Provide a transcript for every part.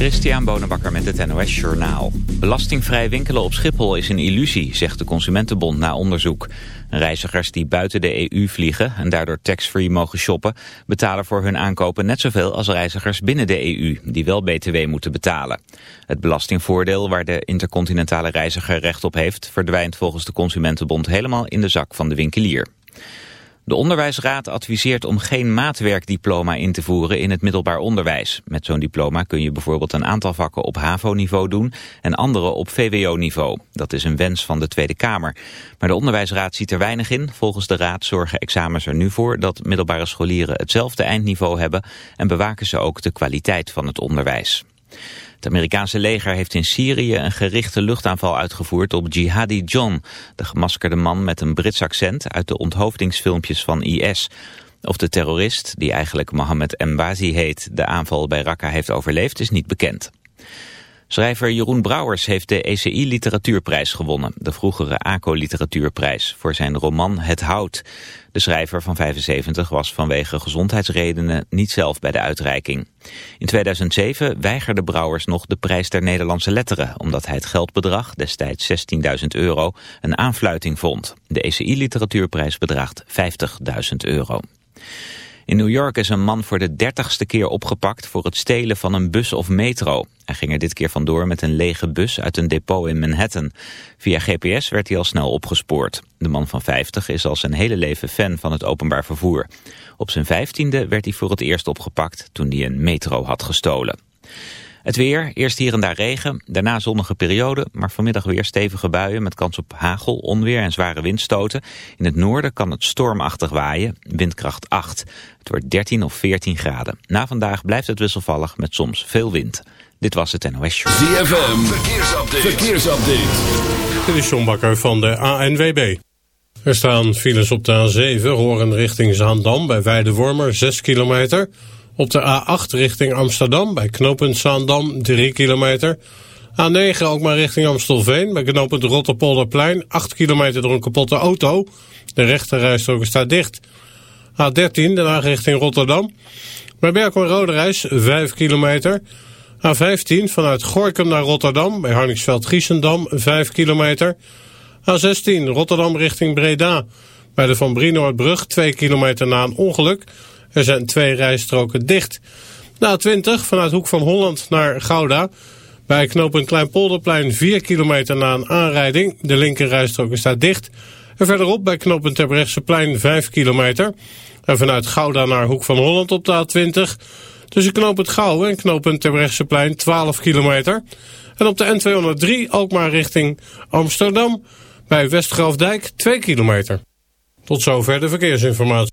Christian Bonenbakker met het NOS Journaal. Belastingvrij winkelen op Schiphol is een illusie, zegt de Consumentenbond na onderzoek. Reizigers die buiten de EU vliegen en daardoor tax-free mogen shoppen... betalen voor hun aankopen net zoveel als reizigers binnen de EU... die wel btw moeten betalen. Het belastingvoordeel waar de intercontinentale reiziger recht op heeft... verdwijnt volgens de Consumentenbond helemaal in de zak van de winkelier. De Onderwijsraad adviseert om geen maatwerkdiploma in te voeren in het middelbaar onderwijs. Met zo'n diploma kun je bijvoorbeeld een aantal vakken op HAVO-niveau doen en andere op VWO-niveau. Dat is een wens van de Tweede Kamer. Maar de Onderwijsraad ziet er weinig in. Volgens de raad zorgen examens er nu voor dat middelbare scholieren hetzelfde eindniveau hebben en bewaken ze ook de kwaliteit van het onderwijs. Het Amerikaanse leger heeft in Syrië een gerichte luchtaanval uitgevoerd op Jihadi John, de gemaskerde man met een Brits accent uit de onthoofdingsfilmpjes van IS. Of de terrorist, die eigenlijk Mohammed Mbazi heet, de aanval bij Raqqa heeft overleefd is niet bekend. Schrijver Jeroen Brouwers heeft de ECI Literatuurprijs gewonnen, de vroegere ACO Literatuurprijs, voor zijn roman Het Hout. De schrijver van 75 was vanwege gezondheidsredenen niet zelf bij de uitreiking. In 2007 weigerde Brouwers nog de prijs der Nederlandse letteren, omdat hij het geldbedrag, destijds 16.000 euro, een aanfluiting vond. De ECI Literatuurprijs bedraagt 50.000 euro. In New York is een man voor de dertigste keer opgepakt voor het stelen van een bus of metro. Hij ging er dit keer vandoor met een lege bus uit een depot in Manhattan. Via GPS werd hij al snel opgespoord. De man van 50 is al zijn hele leven fan van het openbaar vervoer. Op zijn vijftiende werd hij voor het eerst opgepakt toen hij een metro had gestolen. Het weer, eerst hier en daar regen, daarna zonnige periode, maar vanmiddag weer stevige buien met kans op hagel, onweer en zware windstoten. In het noorden kan het stormachtig waaien, windkracht 8. Het wordt 13 of 14 graden. Na vandaag blijft het wisselvallig met soms veel wind. Dit was het NOS Show. ZFM, verkeersupdate. verkeersupdate. Dit is John Bakker van de ANWB. Er staan files op de A7, horen richting Zaandam bij Weidewormer 6 kilometer... Op de A8 richting Amsterdam bij knooppunt Zaandam 3 kilometer. A9 ook maar richting Amstelveen bij knooppunt Rotterpolderplein 8 kilometer door een kapotte auto. De rechterrijstrook staat dicht. A13 daarna richting Rotterdam. Bij Berkel Roderijs 5 kilometer. A15 vanuit Gorkum naar Rotterdam bij Harningsveld-Giessendam 5 kilometer. A16 Rotterdam richting Breda bij de Van Brienoordbrug 2 kilometer na een ongeluk. Er zijn twee rijstroken dicht. Na 20 vanuit Hoek van Holland naar Gouda. Bij knooppunt Kleinpolderplein 4 kilometer na een aanrijding. De linker rijstrook staat dicht. En verderop bij knooppunt Terbrechtseplein 5 kilometer. En vanuit Gouda naar Hoek van Holland op de A20. Tussen knooppunt Gouwen en knooppunt Terbrechtseplein 12 kilometer. En op de N203 ook maar richting Amsterdam. Bij Westgrafdijk 2 kilometer. Tot zover de verkeersinformatie.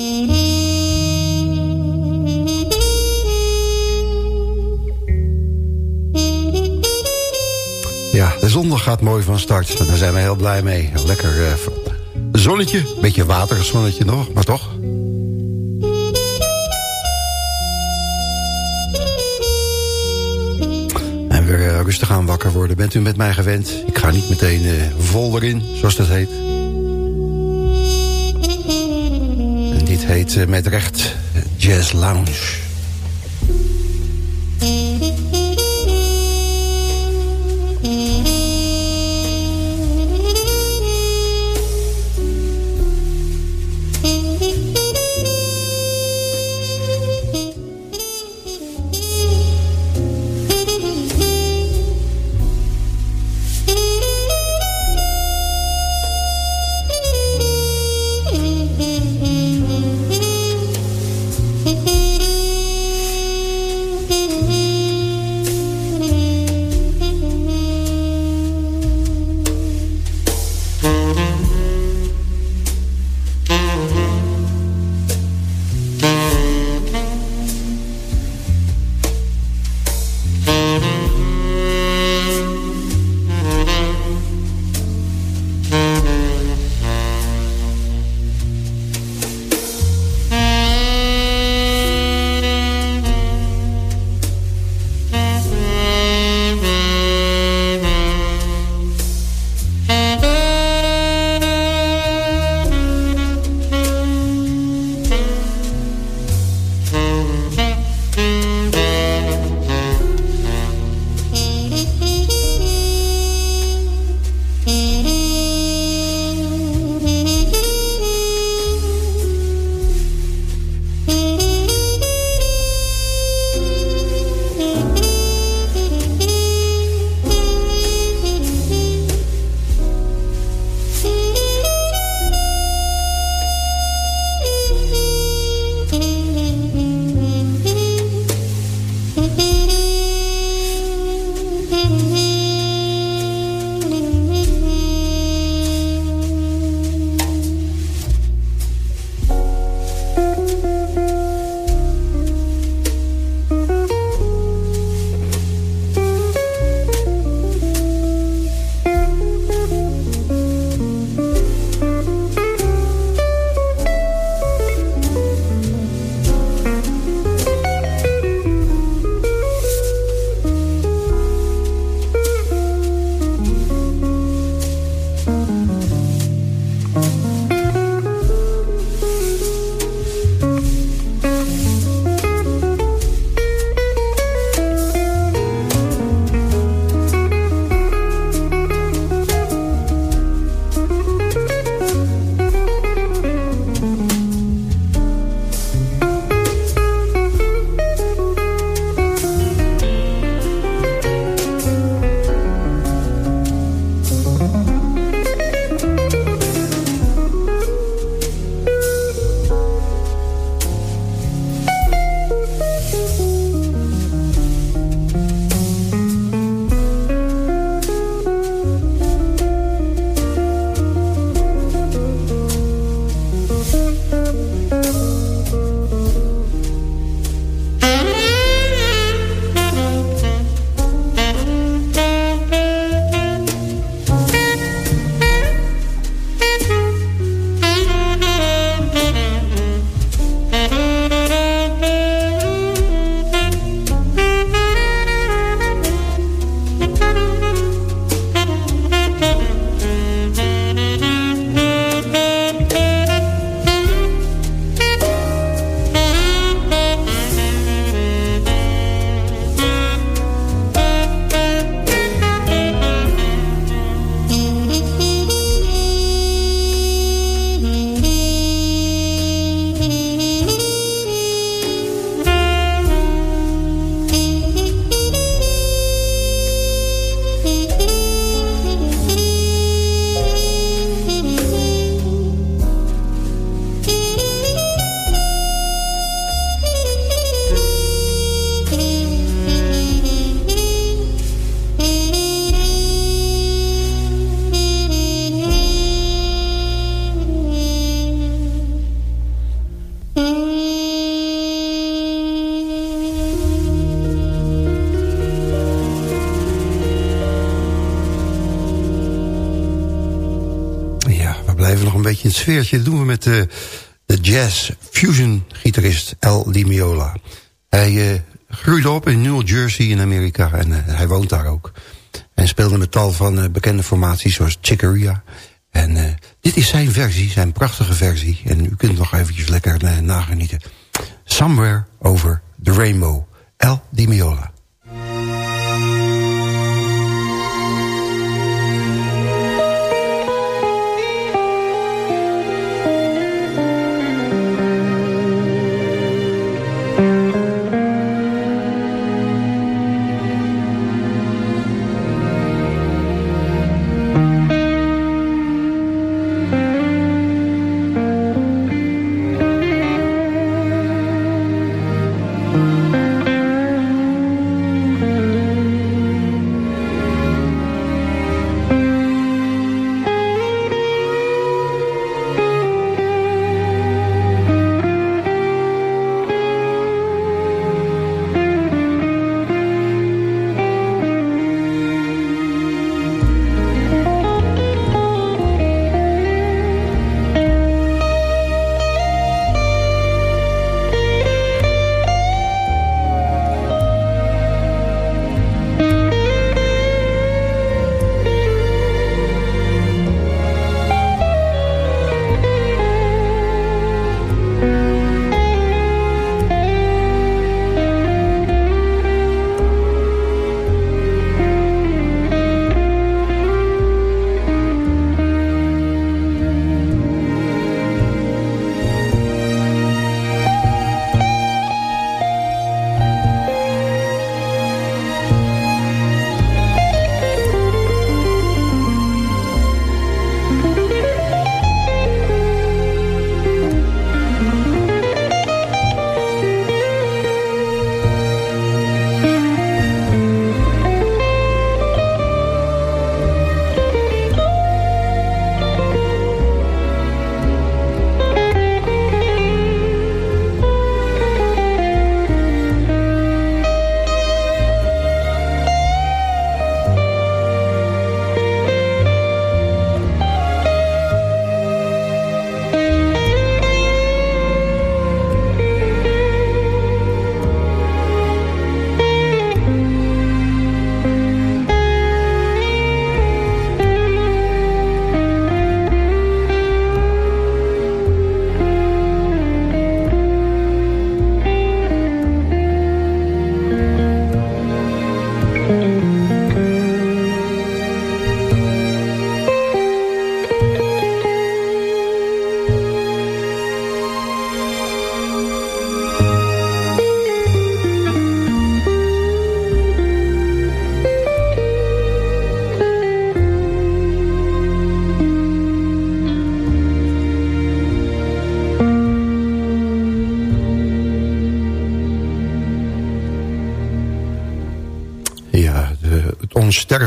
Zondag gaat mooi van start. Daar zijn we heel blij mee. Lekker uh, zonnetje. Beetje waterig zonnetje nog, maar toch. En weer uh, rustig aan wakker worden. Bent u met mij gewend? Ik ga niet meteen uh, vol erin, zoals dat heet. En dit heet met recht Jazz Lounge. Het sfeertje. Dat doen we met de, de jazz fusion gitarist El Di Miola. Hij uh, groeide op in New Jersey in Amerika en uh, hij woont daar ook. En speelde met tal van bekende formaties zoals Chicoria. En dit is zijn versie, zijn prachtige versie. En u kunt nog eventjes lekker nagenieten. Somewhere Over the Rainbow. El Di Miola.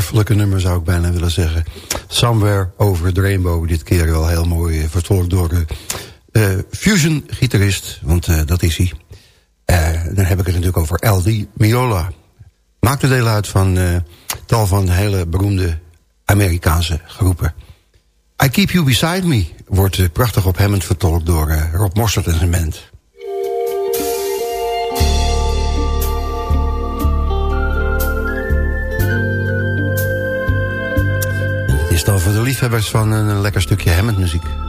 Onsterfelijke nummer zou ik bijna willen zeggen. Somewhere Over the Rainbow. Dit keer wel heel mooi uh, vertolkt door de uh, fusion-gitarist. Want uh, dat is hij. dan heb ik het natuurlijk over L.D. Miola. Maakte deel uit van tal van hele beroemde Amerikaanse groepen. I Keep You Beside Me wordt prachtig op Hammond vertolkt door Rob Mossert en zijn band. Meestal voor de liefhebbers van een lekker stukje Hammond muziek.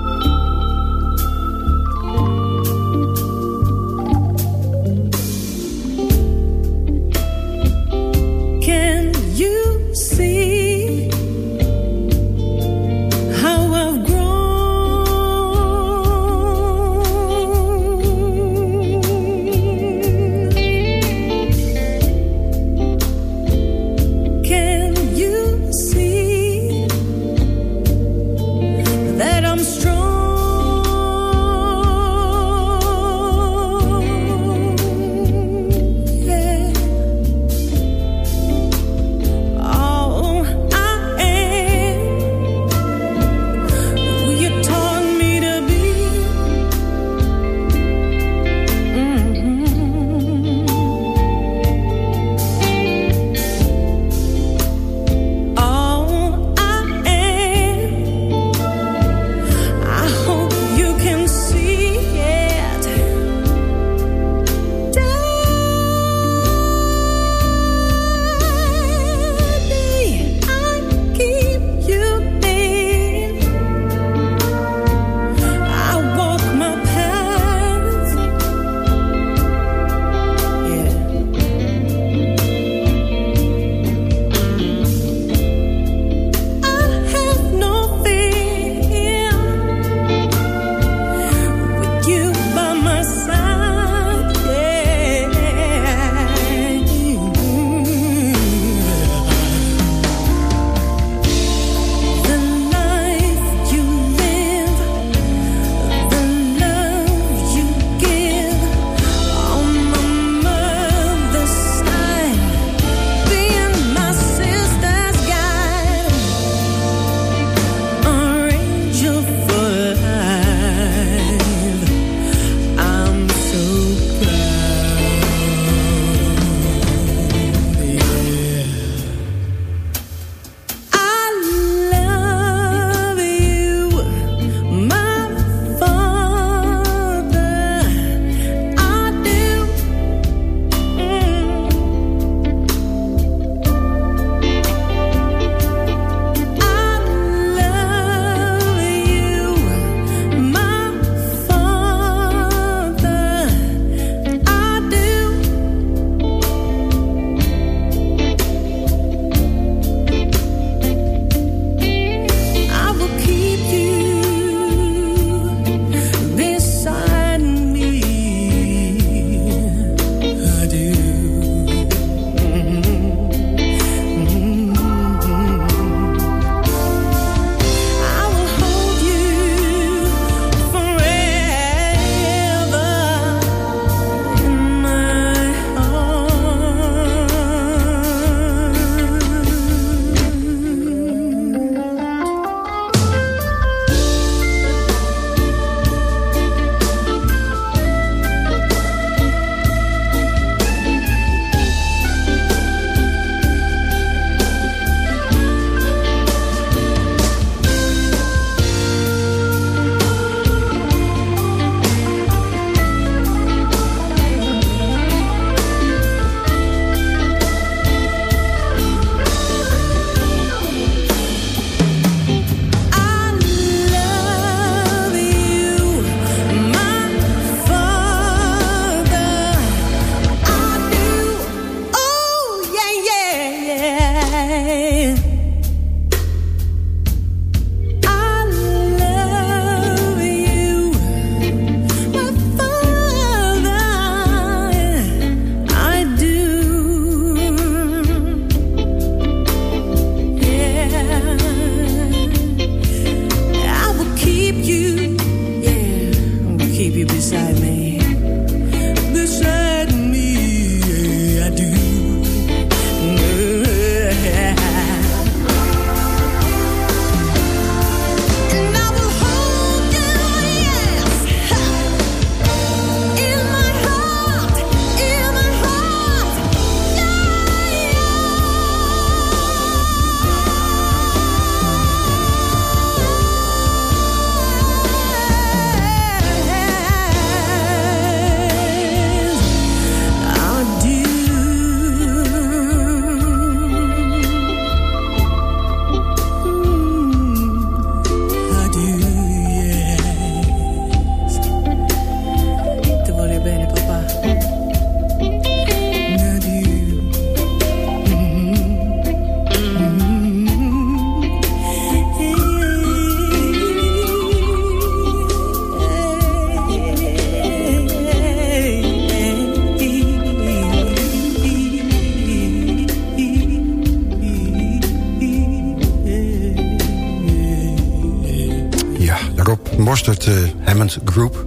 Hammond Group.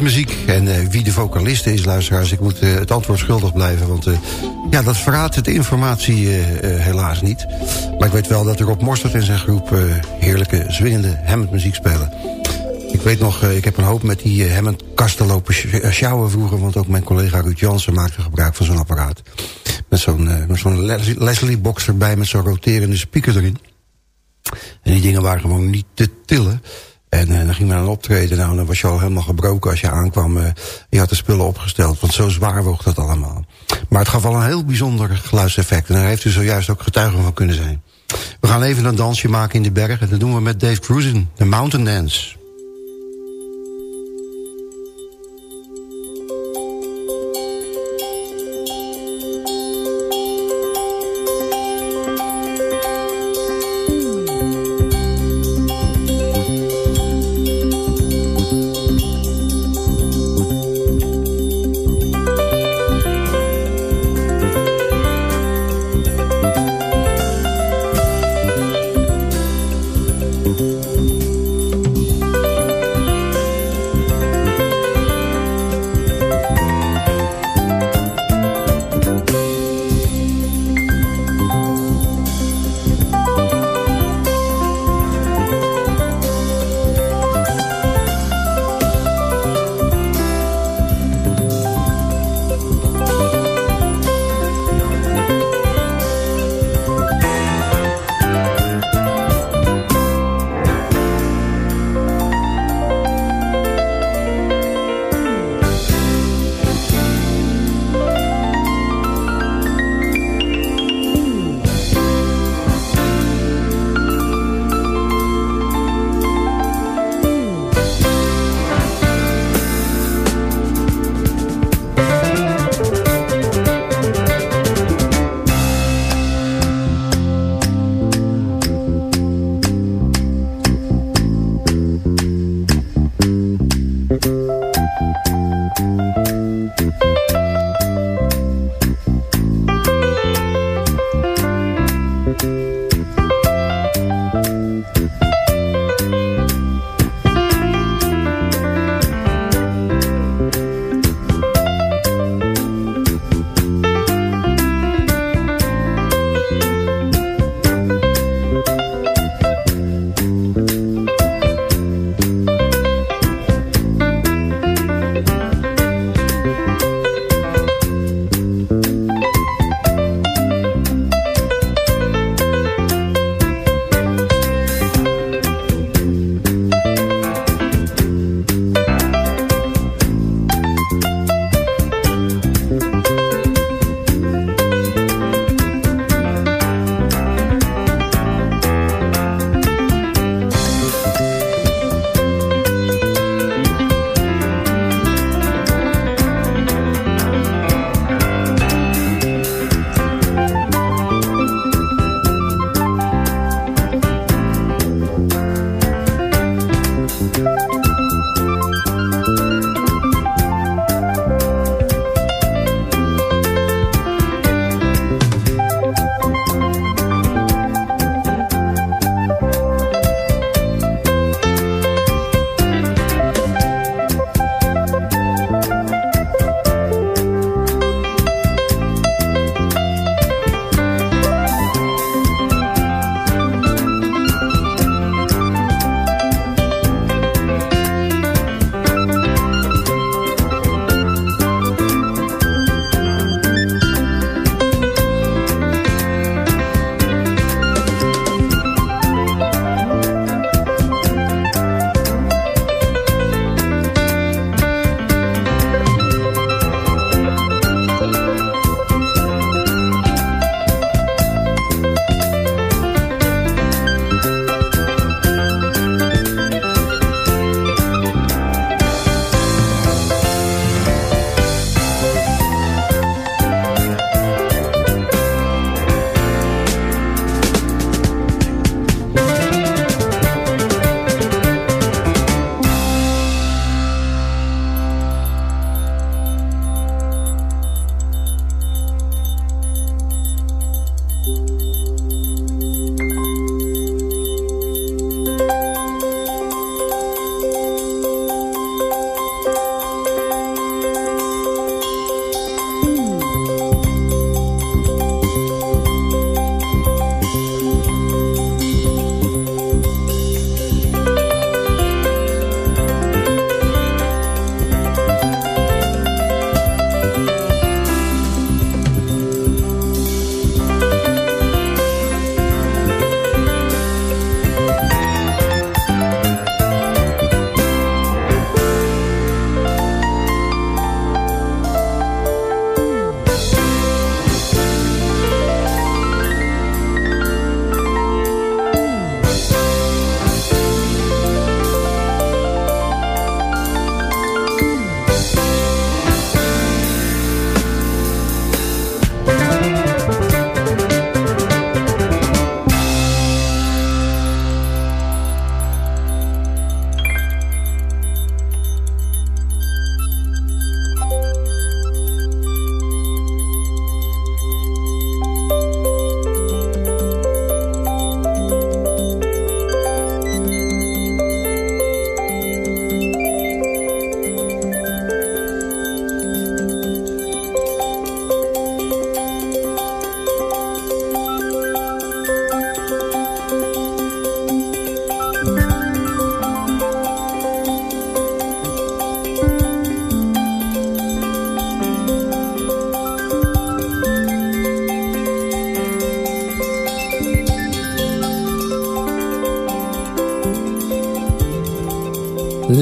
Muziek en wie de vocaliste is, luisteraars. Ik moet het antwoord schuldig blijven, want ja, dat verraadt de informatie helaas niet. Maar ik weet wel dat op Mostert en zijn groep heerlijke, zwingende Hammond muziek spelen. Ik weet nog, ik heb een hoop met die Hammond kasten lopen sjouwen vroeger... want ook mijn collega Ruud Jansen maakte gebruik van zo'n apparaat. Met zo'n zo'n Leslie-box erbij met zo'n roterende speaker erin. En die dingen waren gewoon niet te tillen. En uh, dan ging men aan optreden. Nou, dan was je al helemaal gebroken als je aankwam. Uh, je had de spullen opgesteld, want zo zwaar woog dat allemaal. Maar het gaf wel een heel bijzonder geluidseffect. En daar heeft u zojuist ook getuige van kunnen zijn. We gaan even een dansje maken in de bergen. Dat doen we met Dave Cruisen, de Mountain Dance.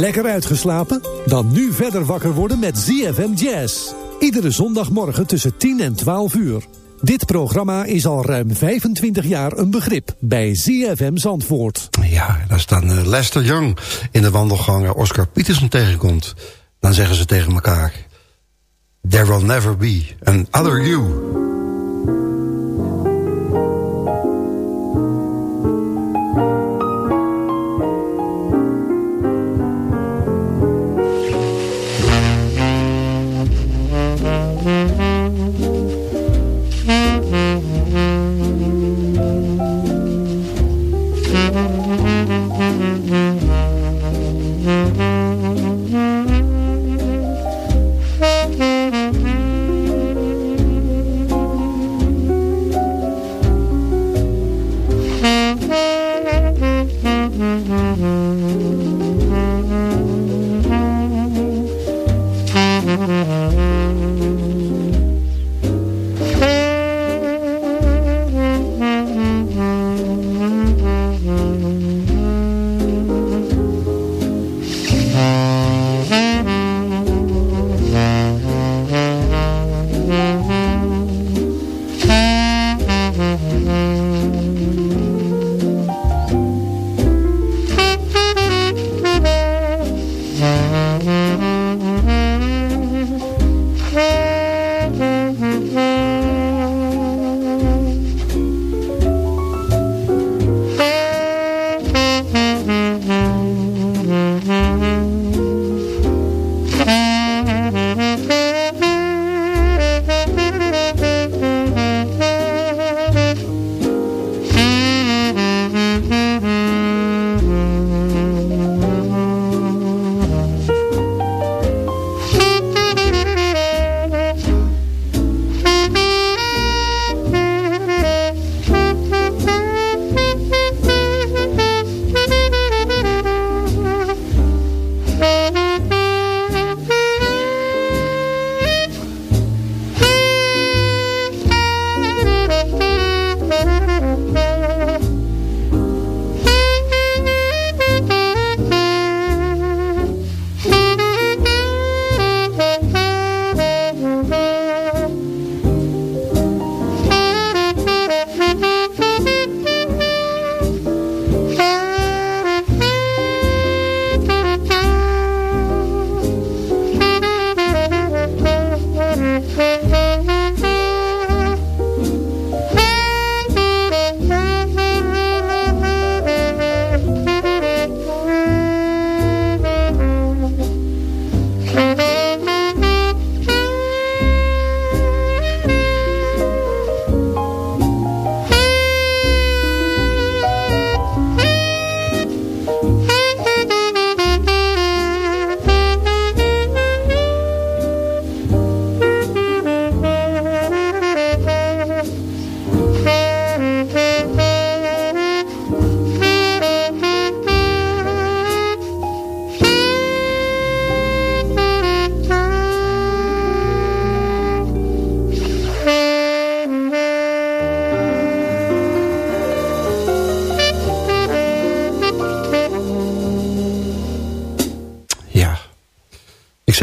Lekker uitgeslapen? Dan nu verder wakker worden met ZFM Jazz. Iedere zondagmorgen tussen 10 en 12 uur. Dit programma is al ruim 25 jaar een begrip bij ZFM Zandvoort. Ja, daar staan uh, Lester Young in de wandelgang Oscar Peterson tegenkomt. Dan zeggen ze tegen elkaar... There will never be an other you.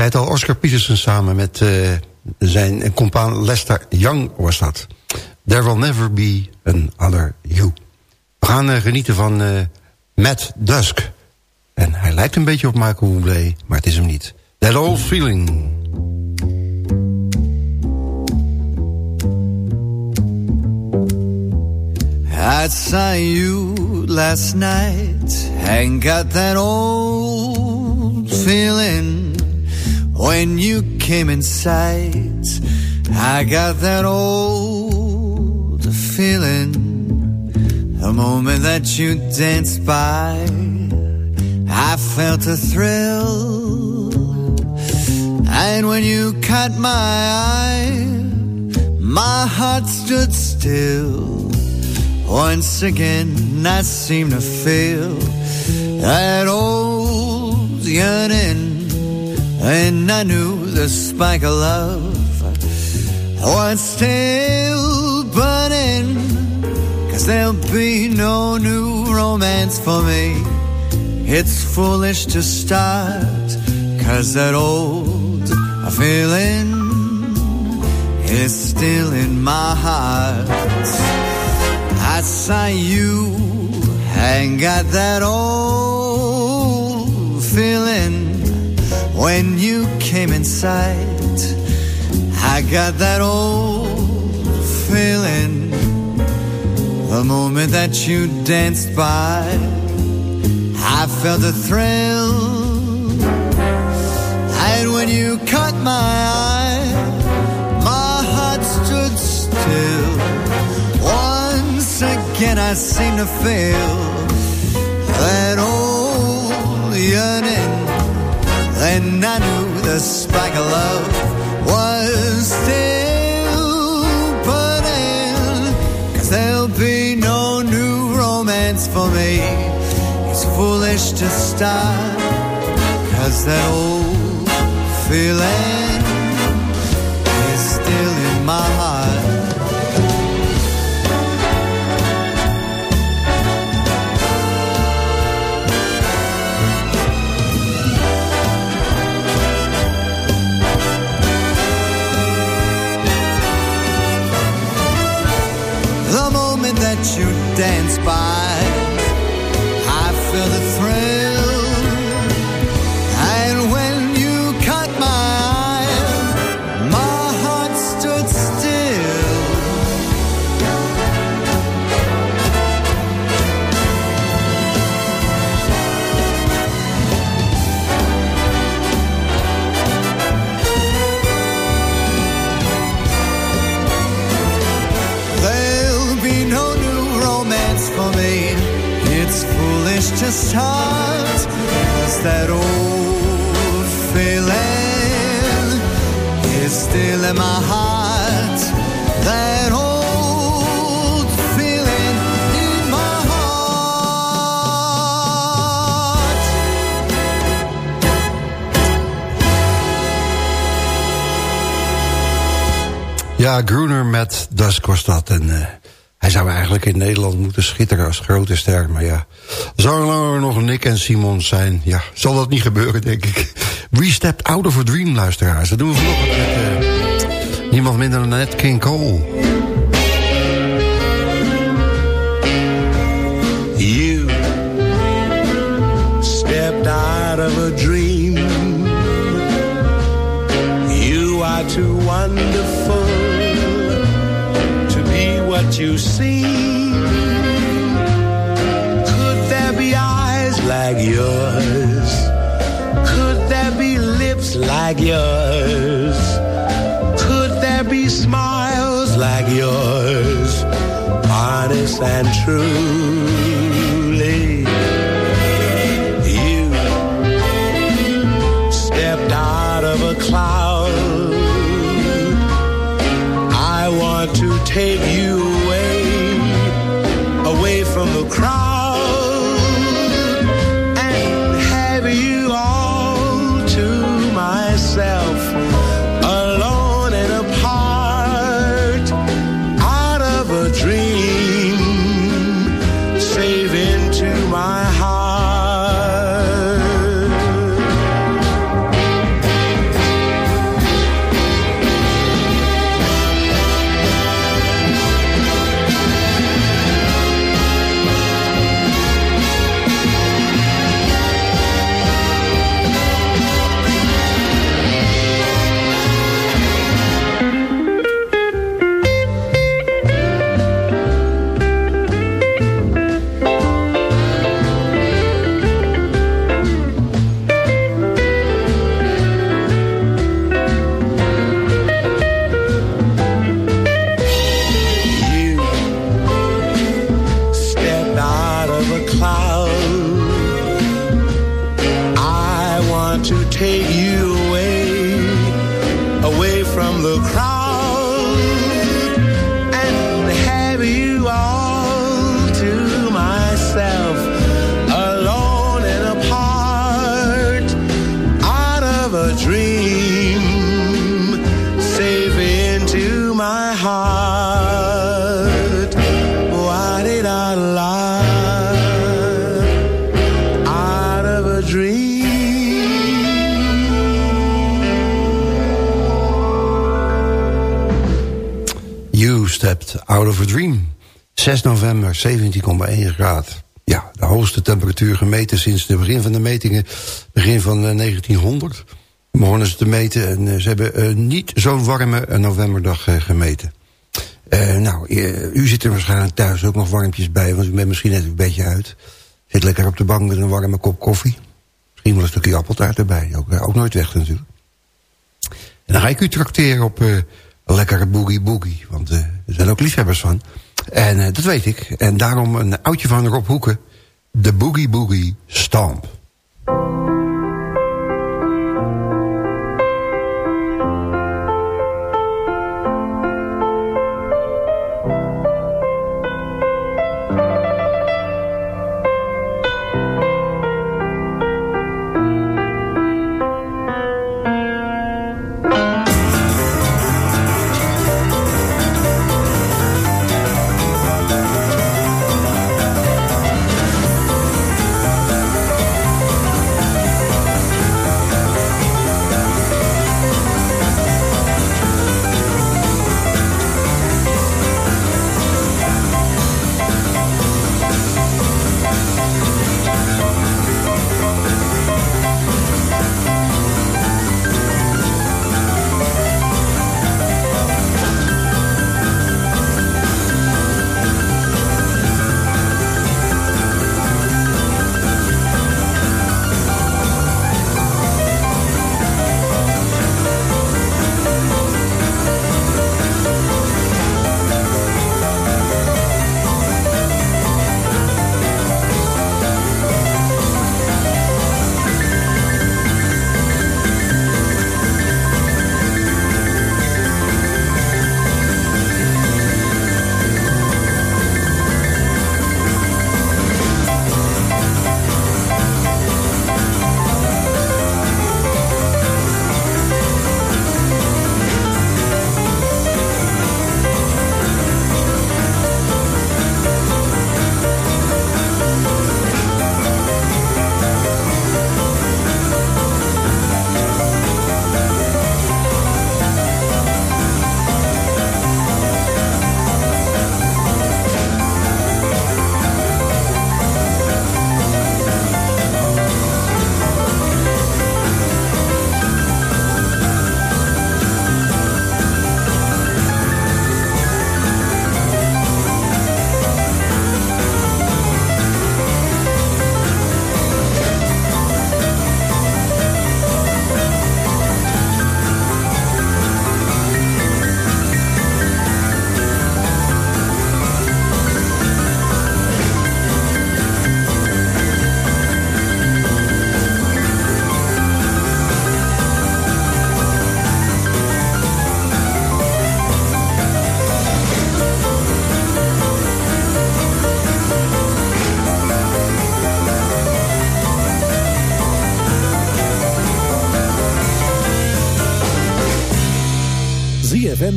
Zei het al, Oscar Peterson samen met uh, zijn compaan Lester Young was dat. There will never be an other you. We gaan uh, genieten van uh, Matt Dusk. En hij lijkt een beetje op Michael Bublé, maar het is hem niet. That old feeling. I saw you last night and got that old feeling When you came in sight, I got that old feeling. The moment that you danced by, I felt a thrill. And when you caught my eye, my heart stood still. Once again, I seemed to feel that old yearning and I knew the spark of love was still burning. Cause there'll be no new romance for me It's foolish to start, cause that old feeling is still in my heart. I saw you ain't got that old when you came in sight, I got that old feeling the moment that you danced by. I felt a thrill. And when you caught my eye, my heart stood still. Once again, I seemed to feel that old yearning. Then I knew the spark of love was still burning. Cause there'll be no new romance for me. It's foolish to start. Cause that old feeling is still in my heart. Dance Ja, Groener met Das was dat. En eh, hij zou eigenlijk in Nederland moeten schitteren als grote ster. Maar ja, zolang er nog Nick en Simon zijn... ja, zal dat niet gebeuren, denk ik. We stepped out of a dream, luisteraars. Dat doen we vanochtend met eh, niemand minder dan Nat King Cole. You stepped out of a dream. You are too wonderful what you seem. Could there be eyes like yours? Could there be lips like yours? Could there be smiles like yours? Honest and truly, 6 november, 17,1 graad. Ja, de hoogste temperatuur gemeten sinds het begin van de metingen. Begin van 1900. Begonnen ze te meten en uh, ze hebben uh, niet zo'n warme novemberdag uh, gemeten. nou, u zit er waarschijnlijk thuis ook nog warmpjes bij, want u bent misschien net een beetje uit. Zit lekker op de bank met een warme kop koffie. Misschien wel een stukje appeltaart erbij, ook, ook nooit weg natuurlijk. En dan ga ik u trakteren op een lekkere boogie boogie, want er zijn ook liefhebbers van. En uh, dat weet ik. En daarom een oudje van Rob Hoeken. De Boogie Boogie Stamp.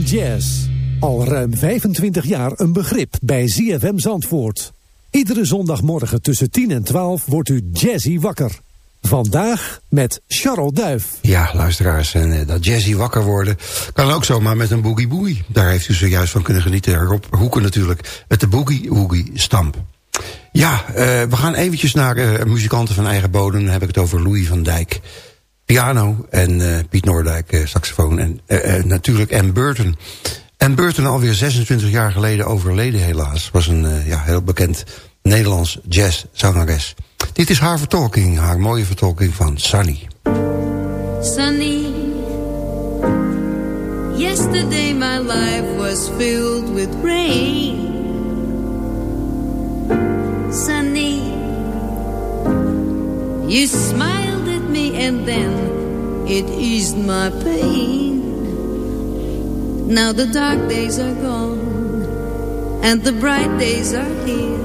Jazz. Al ruim 25 jaar een begrip bij ZFM Zandvoort. Iedere zondagmorgen tussen 10 en 12 wordt u jazzy wakker. Vandaag met Charles Duif. Ja, luisteraars, en uh, dat jazzy wakker worden kan ook zomaar met een boogie boogie. Daar heeft u zojuist van kunnen genieten. Rob Hoeken natuurlijk, met de boogie woogie stamp. Ja, uh, we gaan eventjes naar uh, muzikanten van eigen bodem. Dan heb ik het over Louis van Dijk piano en uh, Piet Noordijk uh, saxofoon en uh, natuurlijk Anne Burton. Anne Burton alweer 26 jaar geleden overleden helaas. Was een ja, heel bekend Nederlands jazzzangeres. Dit is haar vertolking, haar mooie vertolking van Sunny. Sunny Yesterday my life was filled with rain Sunny You smile me and then it eased my pain. Now the dark days are gone and the bright days are here.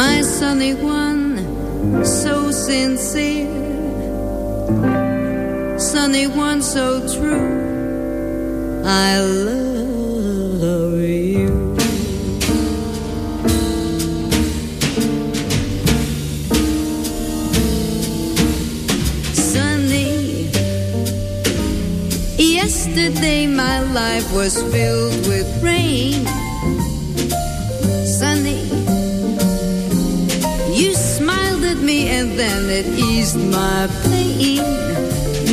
My sunny one, so sincere. Sunny one, so true. I love was filled with rain. Sunny, you smiled at me and then it eased my pain.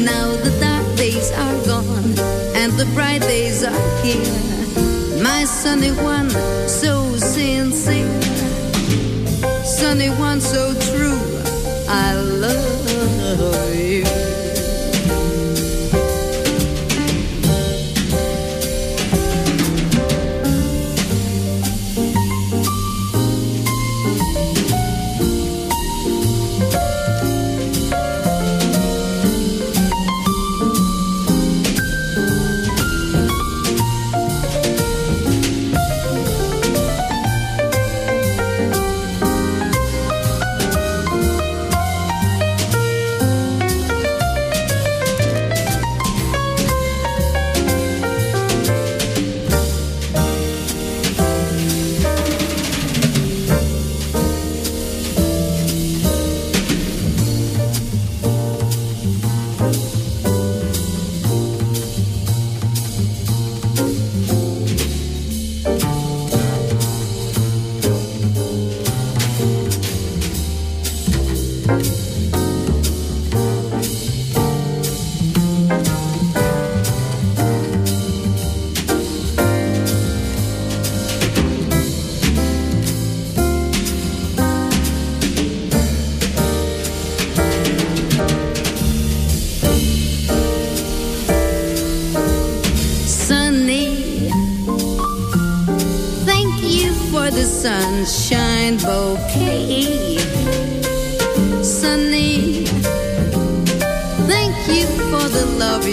Now the dark days are gone and the bright days are here. My sunny one, so sincere. Sunny one, so true. I love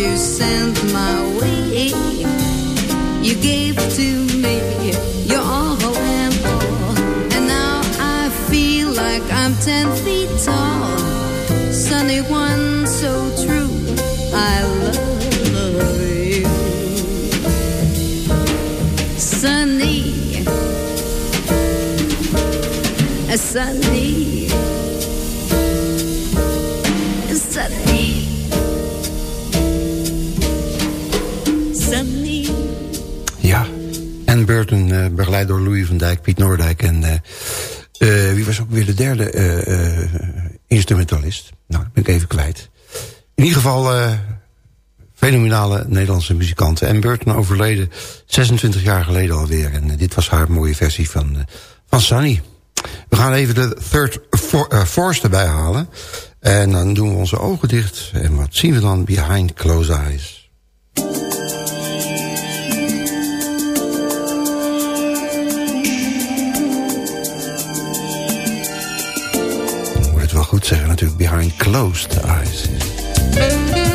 you sent my way. You gave to me your all and all, and now I feel like I'm ten feet tall. Sunny one, so true. I love you. Sunny, a sunny, Burton, eh, begeleid door Louis van Dijk, Piet Noordijk... en eh, eh, wie was ook weer de derde instrumentalist? Nou, dat ben ik even kwijt. In ieder geval fenomenale Nederlandse muzikanten. En Burton overleden 26 jaar geleden alweer. En dit was haar mooie versie van, van Sunny. We gaan even de third for, force erbij halen. En dan doen we onze ogen dicht. En wat zien we dan behind closed eyes? Moet zeggen natuurlijk. Behind closed eyes.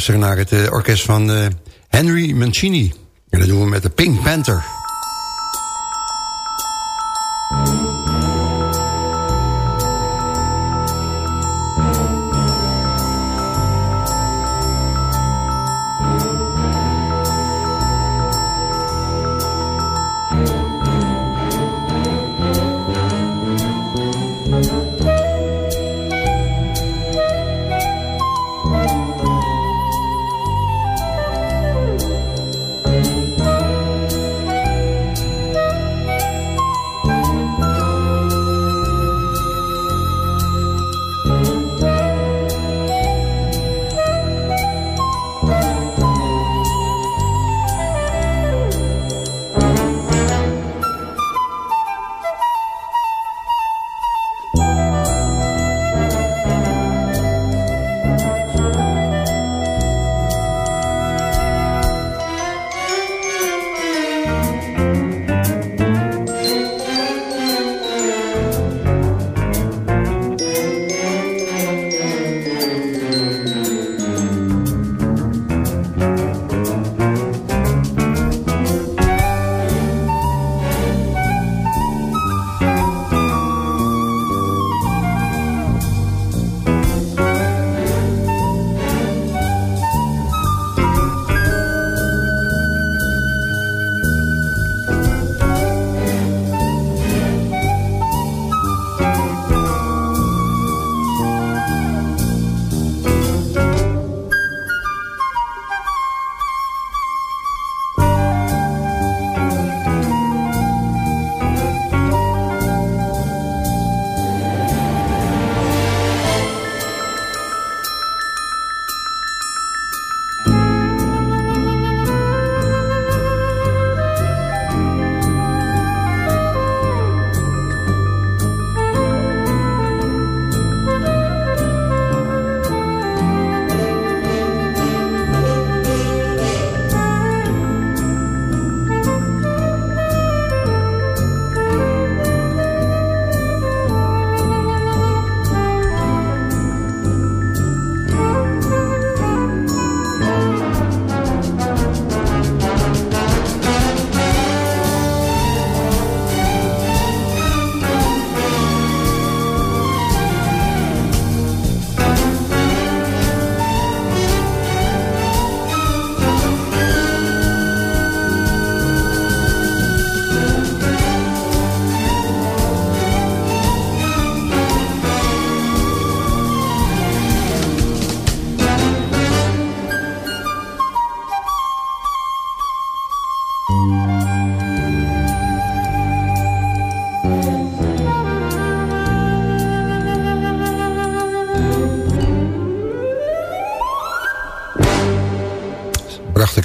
Luisteren naar het uh, orkest van uh, Henry Mancini. En dat doen we met de Pink Panther.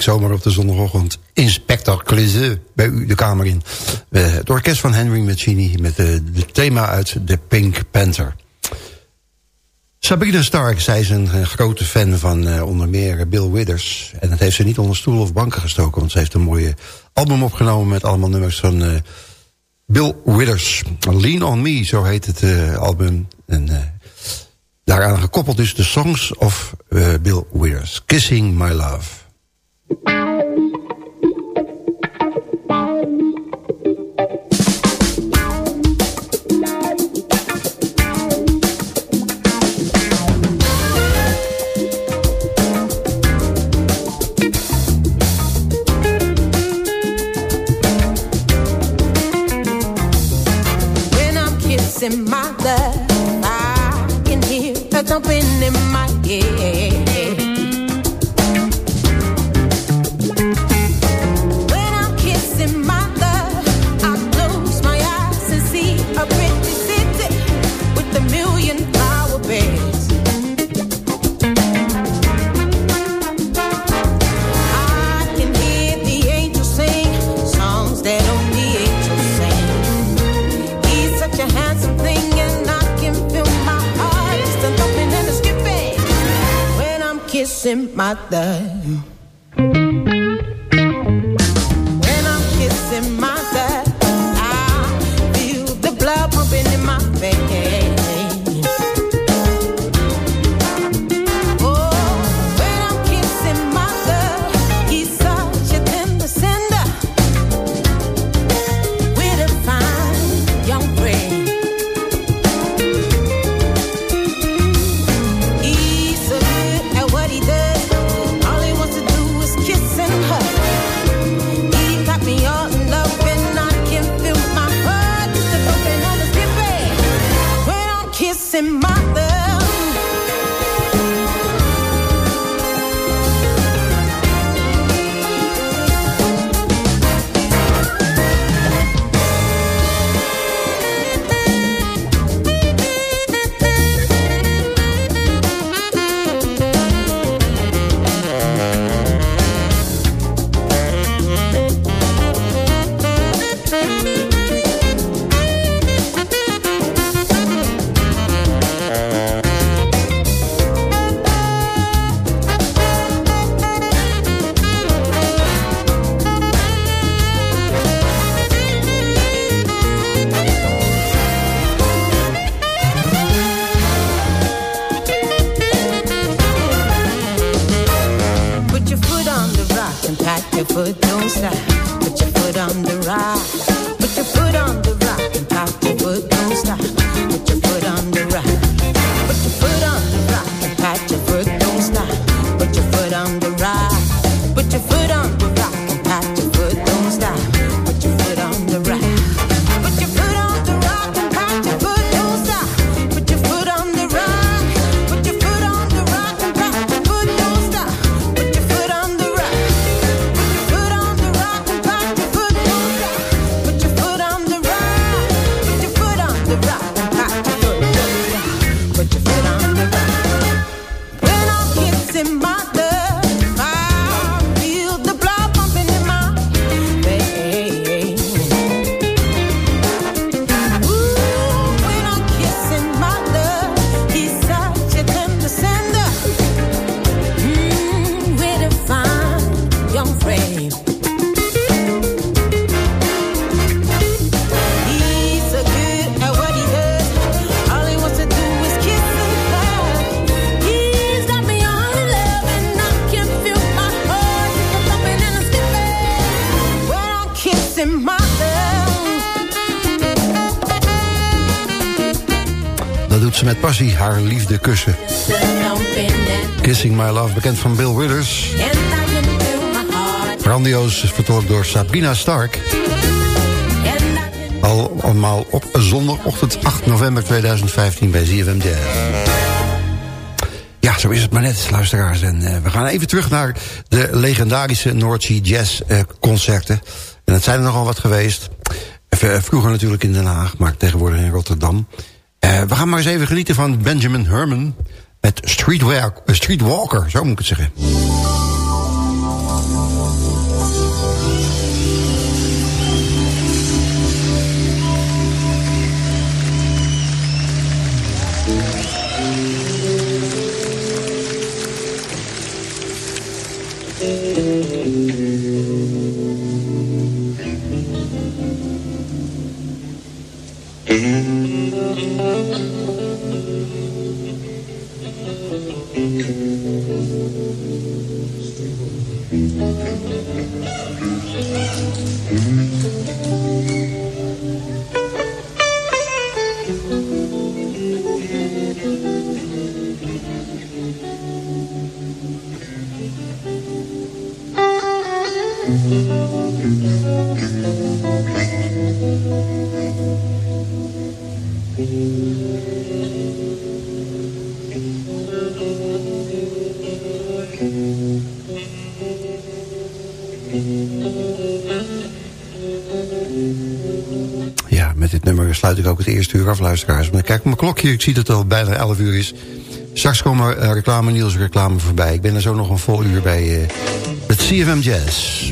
Zomaar op de zondagochtend Inspector Cliseux bij u de kamer in. Uh, het orkest van Henry Mancini met het de thema uit The Pink Panther. Sabrina Stark, zij is een, grote fan van onder meer Bill Withers. En dat heeft ze niet onder stoelen of banken gestoken... want ze heeft een mooie album opgenomen met allemaal nummers van Bill Withers. Lean On Me, zo heet het album. En daaraan gekoppeld dus de Songs of Bill Withers. Kissing My Love. In Dat doet ze met passie, haar liefde kussen. Kissing My Love, bekend van Bill Withers. Grandioos vertolkt door Sabina Stark. Al allemaal op zondagochtend 8 november 2015 bij ZFM Jazz. Ja, zo is het maar net, luisteraars. En eh, we gaan even terug naar de legendarische Sea Jazz eh, concerten. En het zijn er nogal wat geweest. Even, vroeger natuurlijk in Den Haag, maar tegenwoordig in Rotterdam. Eh, we gaan maar eens even genieten van Benjamin Herman... met Streetwalk, eh, Streetwalker, zo moet ik het zeggen. Het eerste uur af, luisteraars. Maar kijk op mijn klokje, ik zie dat het al bijna 11 uur is. Straks komen uh, reclame, Niels reclame voorbij. Ik ben er zo nog een vol uur bij het CFM Jazz.